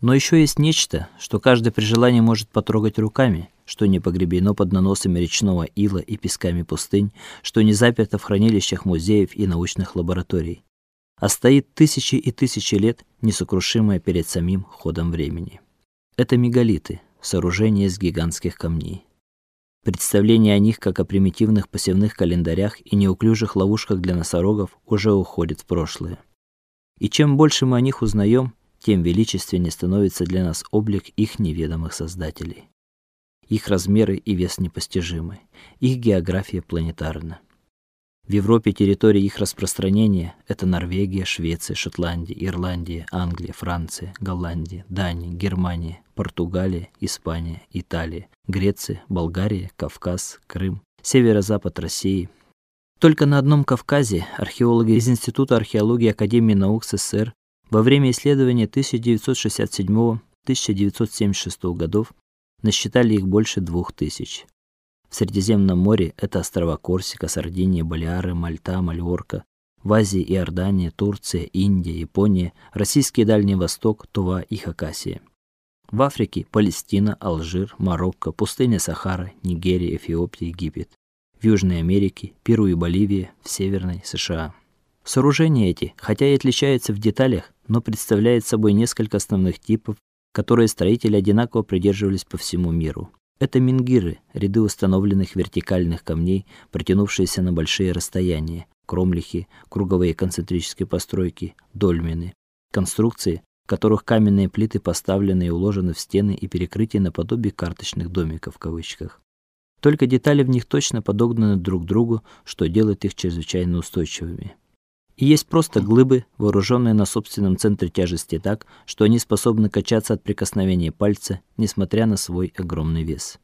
Но еще есть нечто, что каждый при желании может потрогать руками, что не погребено под наносами речного ила и песками пустынь, что не заперто в хранилищах музеев и научных лабораторий, а стоит тысячи и тысячи лет, несокрушимое перед самим ходом времени. Это мегалиты, сооружения из гигантских камней. Представление о них как о примитивных посевных календарях и неуклюжих ловушках для носорогов уже уходит в прошлое. И чем больше мы о них узнаем, тем величественнее становится для нас облик их неведомых создателей. Их размеры и вес непостижимы, их география планетарна. В Европе территория их распространения это Норвегия, Швеция, Шотландия, Ирландия, Англия, Франция, Голландия, Дания, Германия, Португалия, Испания, Италия, Греция, Болгария, Кавказ, Крым, северо-запад России. Только на одном Кавказе археологи из Института археологии Академии наук СССР во время исследования 1967-1976 годов насчитали их больше двух тысяч. В Средиземном море это острова Корсика, Сардиния, Балеары, Мальта, Мальорка, в Азии Иордания, Турция, Индия, Япония, российский Дальний Восток, Тува и Хакасия. В Африке Палестина, Алжир, Марокко, пустыня Сахара, Нигерия, Эфиопия, Египет. В Южной Америке Перу и Боливия, в Северной США. Сооружения эти, хотя и отличаются в деталях, но представляют собой несколько основных типов, которые строители одинаково придерживались по всему миру. Это мингиры, ряды установленных вертикальных камней, протянувшиеся на большие расстояния, кромлихи, круговые концентрические постройки, дольмены, конструкции, в которых каменные плиты поставлены и уложены в стены и перекрытия наподобие карточных домиков в кавычках. Только детали в них точно подогнаны друг к другу, что делает их чрезвычайно устойчивыми. И есть просто глыбы, вооруженные на собственном центре тяжести так, что они способны качаться от прикосновения пальца, несмотря на свой огромный вес.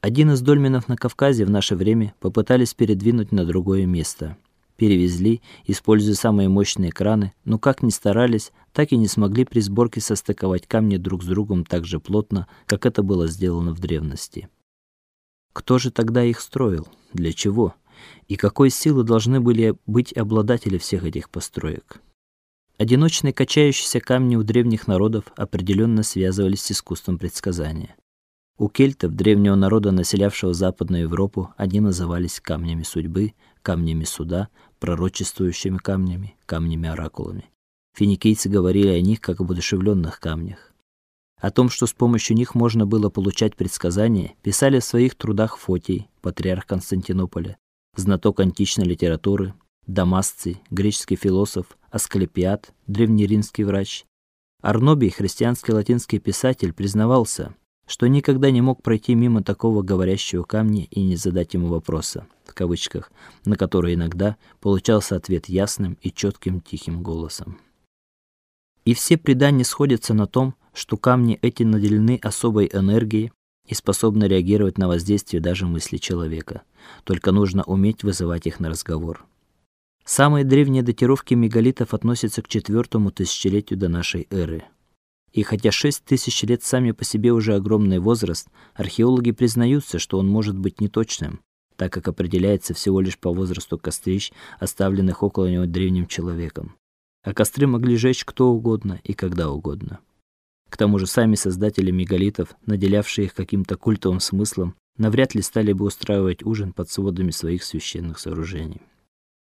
Один из дольменов на Кавказе в наше время попытались передвинуть на другое место. Перевезли, используя самые мощные краны, но как ни старались, так и не смогли при сборке состыковать камни друг с другом так же плотно, как это было сделано в древности. Кто же тогда их строил? Для чего? И какой силы должны были быть обладатели всех этих построек. Одиночные качающиеся камни у древних народов определенно связывались с искусством предсказания. У кельтов, древнего народа, населявшего Западную Европу, они назывались камнями судьбы, камнями суда, пророчествующими камнями, камнями-оракулами. Финикийцы говорили о них как об одушевленных камнях. О том, что с помощью них можно было получать предсказания, писали в своих трудах Фотий, патриарх Константинополя, знаток античной литературы, Дамасций, греческий философ, Асклепиад, древнеримский врач. Арнобий, христианский латинский писатель, признавался, что никогда не мог пройти мимо такого говорящего камня и не задать ему вопроса, в кавычках, на который иногда получался ответ ясным и четким тихим голосом. И все предания сходятся на том, что камни эти наделены особой энергией, и способны реагировать на воздействие даже мысли человека. Только нужно уметь вызывать их на разговор. Самые древние датировки мегалитов относятся к четвертому тысячелетию до нашей эры. И хотя шесть тысяч лет сами по себе уже огромный возраст, археологи признаются, что он может быть неточным, так как определяется всего лишь по возрасту кострищ, оставленных около него древним человеком. А костры могли жечь кто угодно и когда угодно. К тому же сами создатели мегалитов, наделявшие их каким-то культовым смыслом, навряд ли стали бы устраивать ужин под сводами своих священных сооружений.